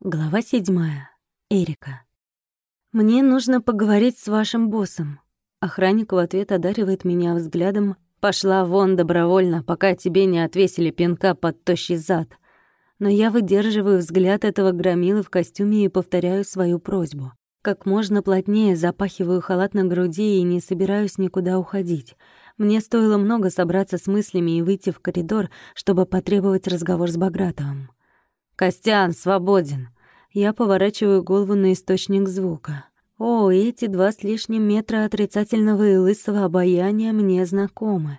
Глава седьмая. Эрика. «Мне нужно поговорить с вашим боссом». Охранник в ответ одаривает меня взглядом. «Пошла вон добровольно, пока тебе не отвесили пинка под тощий зад». Но я выдерживаю взгляд этого громилы в костюме и повторяю свою просьбу. Как можно плотнее запахиваю халат на груди и не собираюсь никуда уходить. Мне стоило много собраться с мыслями и выйти в коридор, чтобы потребовать разговор с Багратовым. «Костян, свободен!» Я поворачиваю голову на источник звука. О, эти два с лишним метра отрицательного и лысого обаяния мне знакомы.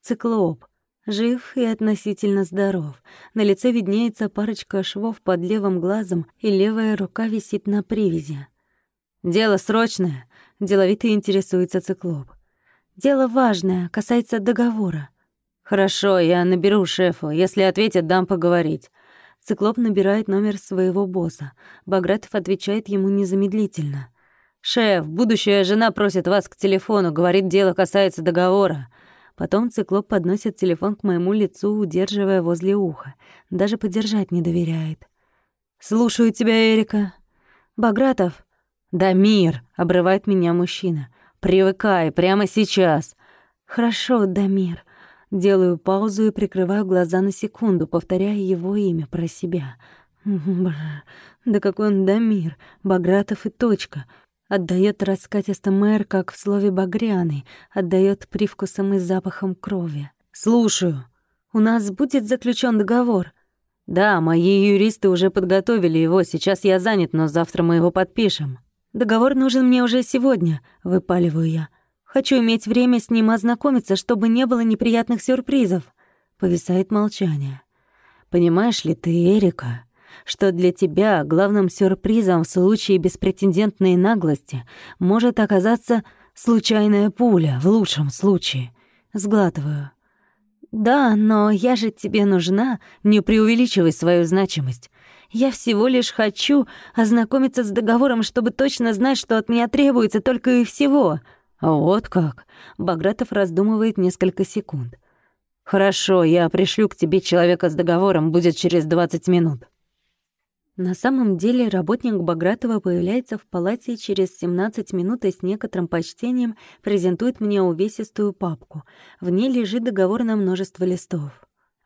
Циклоп. Жив и относительно здоров. На лице виднеется парочка швов под левым глазом, и левая рука висит на привязи. «Дело срочное», — деловито интересуется циклоп. «Дело важное, касается договора». «Хорошо, я наберу шефу. Если ответит, дам поговорить. Циклоп набирает номер своего босса. Багратов отвечает ему незамедлительно. «Шеф, будущая жена просит вас к телефону, говорит, дело касается договора». Потом циклоп подносит телефон к моему лицу, удерживая возле уха. Даже подержать не доверяет. «Слушаю тебя, Эрика». «Багратов». «Да мир», — обрывает меня мужчина. «Привыкай, прямо сейчас». «Хорошо, Дамир. Делаю паузу и прикрываю глаза на секунду, повторяя его имя про себя. Бр, да какой он Дамир, Багратов и точка. Отдаёт раскатистым мэр, как в слове «багряный», отдаёт привкусом и запахом крови. «Слушаю. У нас будет заключен договор?» «Да, мои юристы уже подготовили его. Сейчас я занят, но завтра мы его подпишем». «Договор нужен мне уже сегодня», — выпаливаю я. Хочу иметь время с ним ознакомиться, чтобы не было неприятных сюрпризов. Повисает молчание. Понимаешь ли ты, Эрика, что для тебя главным сюрпризом в случае беспретендентной наглости может оказаться случайная пуля, в лучшем случае? Сглатываю. Да, но я же тебе нужна, не преувеличивай свою значимость. Я всего лишь хочу ознакомиться с договором, чтобы точно знать, что от меня требуется только и всего — «Вот как?» — Багратов раздумывает несколько секунд. «Хорошо, я пришлю к тебе человека с договором, будет через 20 минут». На самом деле работник Багратова появляется в палате через 17 минут и с некоторым почтением презентует мне увесистую папку. В ней лежит договор на множество листов.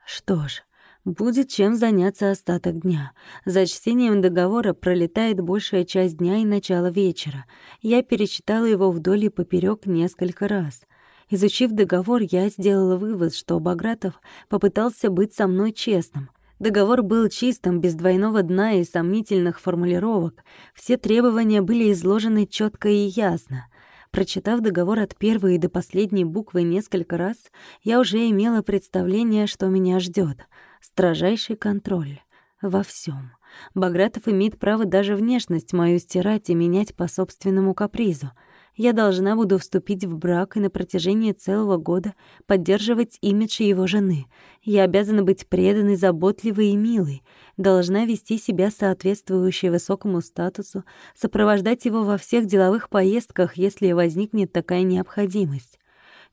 Что ж, Будет чем заняться остаток дня. За чтением договора пролетает большая часть дня и начало вечера. Я перечитала его вдоль и поперёк несколько раз. Изучив договор, я сделала вывод, что Багратов попытался быть со мной честным. Договор был чистым, без двойного дна и сомнительных формулировок. Все требования были изложены четко и ясно. Прочитав договор от первой до последней буквы несколько раз, я уже имела представление, что меня ждет. Строжайший контроль. Во всем. Багратов имеет право даже внешность мою стирать и менять по собственному капризу. Я должна буду вступить в брак и на протяжении целого года поддерживать имидж его жены. Я обязана быть преданной, заботливой и милой, должна вести себя соответствующе высокому статусу, сопровождать его во всех деловых поездках, если возникнет такая необходимость.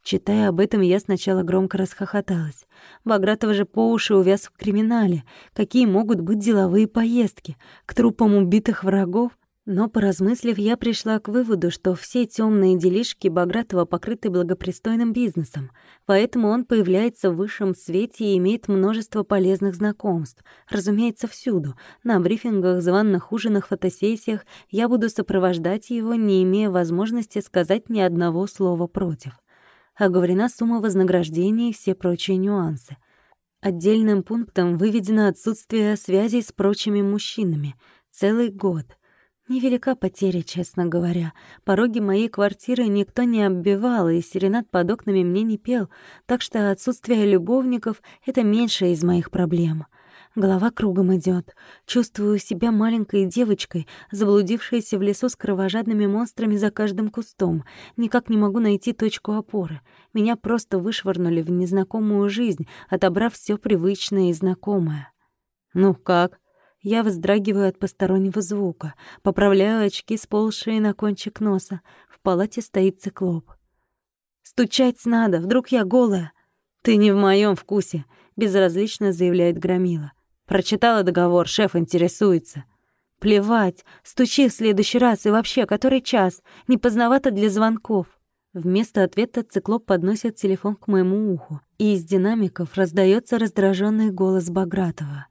Читая об этом, я сначала громко расхохоталась. Багратов же по уши увяз в криминале. Какие могут быть деловые поездки? К трупам убитых врагов? Но, поразмыслив, я пришла к выводу, что все темные делишки Багратова покрыты благопристойным бизнесом, поэтому он появляется в высшем свете и имеет множество полезных знакомств. Разумеется, всюду. На брифингах, званных ужинах, фотосессиях я буду сопровождать его, не имея возможности сказать ни одного слова против оговорена сумма вознаграждения и все прочие нюансы. Отдельным пунктом выведено отсутствие связей с прочими мужчинами. Целый год. Невелика потеря, честно говоря. Пороги моей квартиры никто не оббивал, и серенад под окнами мне не пел, так что отсутствие любовников — это меньшая из моих проблем. Голова кругом идет. Чувствую себя маленькой девочкой, заблудившейся в лесу с кровожадными монстрами за каждым кустом. Никак не могу найти точку опоры. Меня просто вышвырнули в незнакомую жизнь, отобрав все привычное и знакомое. «Ну как?» Я вздрагиваю от постороннего звука, поправляю очки, сползшие на кончик носа. В палате стоит циклоп. «Стучать надо, вдруг я голая?» «Ты не в моем вкусе», — безразлично заявляет Громила. Прочитала договор, шеф интересуется. Плевать, стучи в следующий раз и вообще, который час? Не поздновато для звонков. Вместо ответа циклоп подносит телефон к моему уху, и из динамиков раздается раздраженный голос Багратова.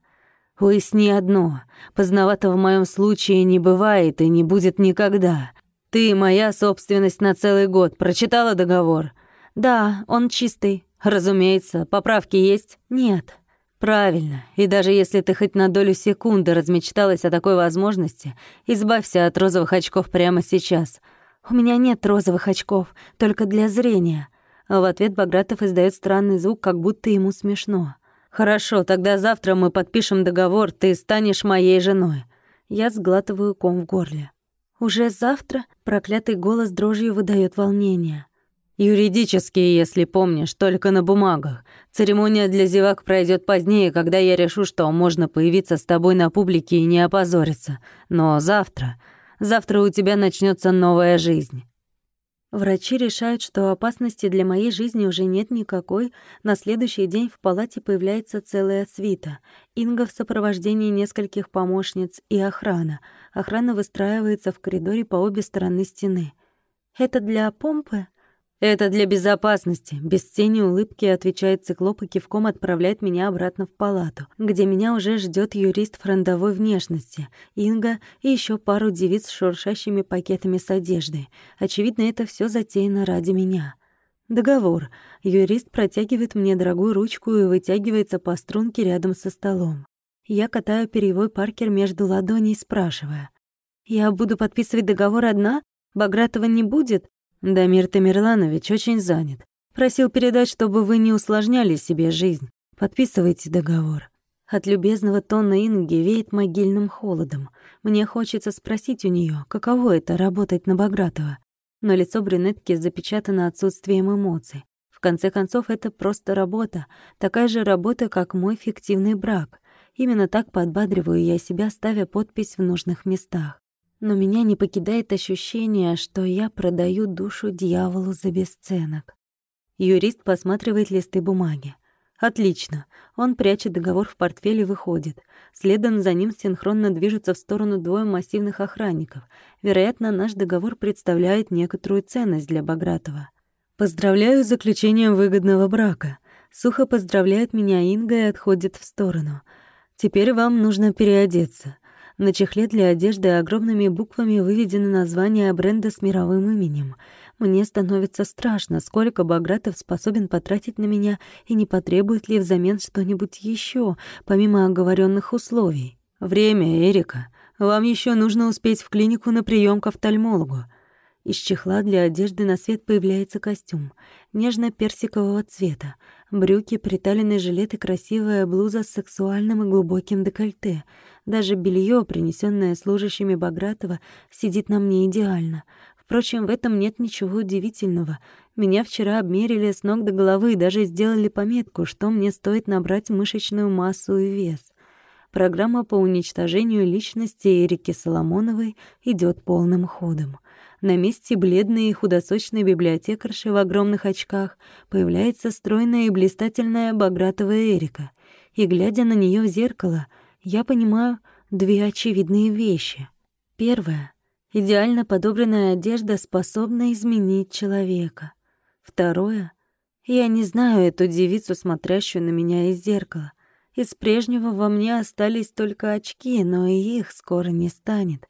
«Уясни одно. Поздновато в моем случае не бывает и не будет никогда. Ты моя собственность на целый год. Прочитала договор?» «Да, он чистый». «Разумеется. Поправки есть?» «Нет». Правильно. И даже если ты хоть на долю секунды размечталась о такой возможности, избавься от розовых очков прямо сейчас. У меня нет розовых очков, только для зрения. А в ответ Багратов издает странный звук, как будто ему смешно. Хорошо, тогда завтра мы подпишем договор, ты станешь моей женой. Я сглатываю ком в горле. Уже завтра проклятый голос дрожью выдает волнение. Юридически, если помнишь, только на бумагах. Церемония для зевак пройдет позднее, когда я решу, что можно появиться с тобой на публике и не опозориться. Но завтра... Завтра у тебя начнется новая жизнь. Врачи решают, что опасности для моей жизни уже нет никакой. На следующий день в палате появляется целая свита. Инга в сопровождении нескольких помощниц и охрана. Охрана выстраивается в коридоре по обе стороны стены. «Это для помпы?» «Это для безопасности», — без тени улыбки отвечает циклоп и кивком отправляет меня обратно в палату, где меня уже ждет юрист фронтовой внешности, Инга и еще пару девиц с шуршащими пакетами с одеждой. Очевидно, это все затеяно ради меня. Договор. Юрист протягивает мне дорогую ручку и вытягивается по струнке рядом со столом. Я катаю перьевой паркер между ладоней, спрашивая. «Я буду подписывать договор одна? Багратова не будет? Дамир Тамерланович очень занят. Просил передать, чтобы вы не усложняли себе жизнь. Подписывайте договор. От любезного тона Инги веет могильным холодом. Мне хочется спросить у нее, каково это — работать на Багратова. Но лицо брюнетки запечатано отсутствием эмоций. В конце концов, это просто работа. Такая же работа, как мой фиктивный брак. Именно так подбадриваю я себя, ставя подпись в нужных местах но меня не покидает ощущение, что я продаю душу дьяволу за бесценок. Юрист посматривает листы бумаги. Отлично. Он прячет договор в портфель и выходит. Следом за ним синхронно движутся в сторону двое массивных охранников. Вероятно, наш договор представляет некоторую ценность для Багратова. «Поздравляю с заключением выгодного брака». Сухо поздравляет меня Инга и отходит в сторону. «Теперь вам нужно переодеться. На чехле для одежды огромными буквами выведено название бренда с мировым именем. Мне становится страшно, сколько Багратов способен потратить на меня и не потребует ли взамен что-нибудь еще, помимо оговоренных условий. «Время, Эрика. Вам еще нужно успеть в клинику на прием к офтальмологу». Из чехла для одежды на свет появляется костюм, нежно-персикового цвета, брюки, приталенный жилет и красивая блуза с сексуальным и глубоким декольте. Даже белье, принесенное служащими Багратова, сидит на мне идеально. Впрочем, в этом нет ничего удивительного. Меня вчера обмерили с ног до головы и даже сделали пометку, что мне стоит набрать мышечную массу и вес. Программа по уничтожению личности Эрики Соломоновой идет полным ходом. На месте бледной и худосочной библиотекарши в огромных очках появляется стройная и блистательная Багратова Эрика. И, глядя на нее в зеркало, я понимаю две очевидные вещи. Первое — идеально подобранная одежда способна изменить человека. Второе — я не знаю эту девицу, смотрящую на меня из зеркала. Из прежнего во мне остались только очки, но и их скоро не станет.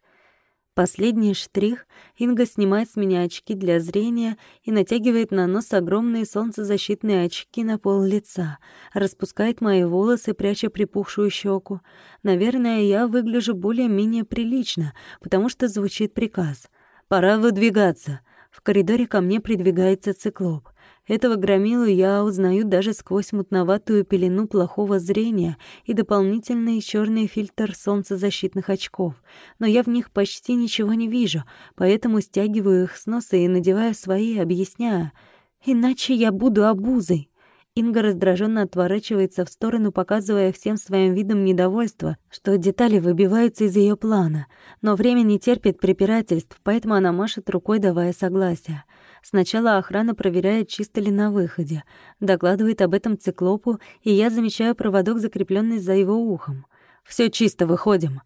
Последний штрих — Инга снимает с меня очки для зрения и натягивает на нос огромные солнцезащитные очки на пол лица, распускает мои волосы, пряча припухшую щеку. Наверное, я выгляжу более-менее прилично, потому что звучит приказ. «Пора выдвигаться». В коридоре ко мне придвигается циклоп. Этого громилу я узнаю даже сквозь мутноватую пелену плохого зрения и дополнительный черный фильтр солнцезащитных очков. Но я в них почти ничего не вижу, поэтому стягиваю их с носа и надеваю свои, объясняя. «Иначе я буду обузой». Инга раздраженно отворачивается в сторону, показывая всем своим видом недовольство, что детали выбиваются из ее плана. Но время не терпит препирательств, поэтому она машет рукой, давая согласие. Сначала охрана проверяет, чисто ли на выходе, докладывает об этом циклопу, и я замечаю проводок, закрепленный за его ухом. Все чисто, выходим».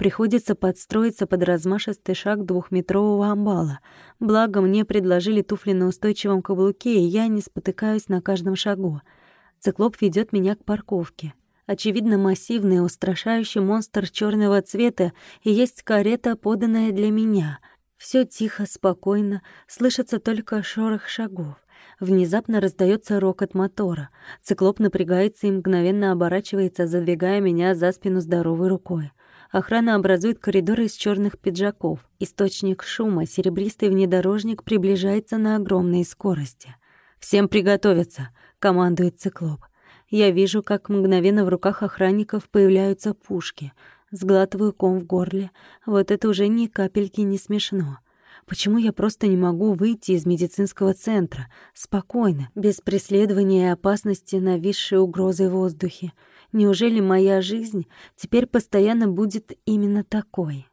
Приходится подстроиться под размашистый шаг двухметрового амбала. Благо, мне предложили туфли на устойчивом каблуке, и я не спотыкаюсь на каждом шагу. Циклоп ведет меня к парковке. Очевидно, массивный, устрашающий монстр черного цвета, и есть карета, поданная для меня. Все тихо, спокойно, слышится только шорох шагов. Внезапно раздается рокот мотора. Циклоп напрягается и мгновенно оборачивается, задвигая меня за спину здоровой рукой. Охрана образует коридор из черных пиджаков. Источник шума, серебристый внедорожник приближается на огромной скорости. «Всем приготовиться!» — командует циклоп. Я вижу, как мгновенно в руках охранников появляются пушки. Сглатываю ком в горле. Вот это уже ни капельки не смешно. Почему я просто не могу выйти из медицинского центра спокойно, без преследования и опасности, нависшей угрозой в воздухе? Неужели моя жизнь теперь постоянно будет именно такой?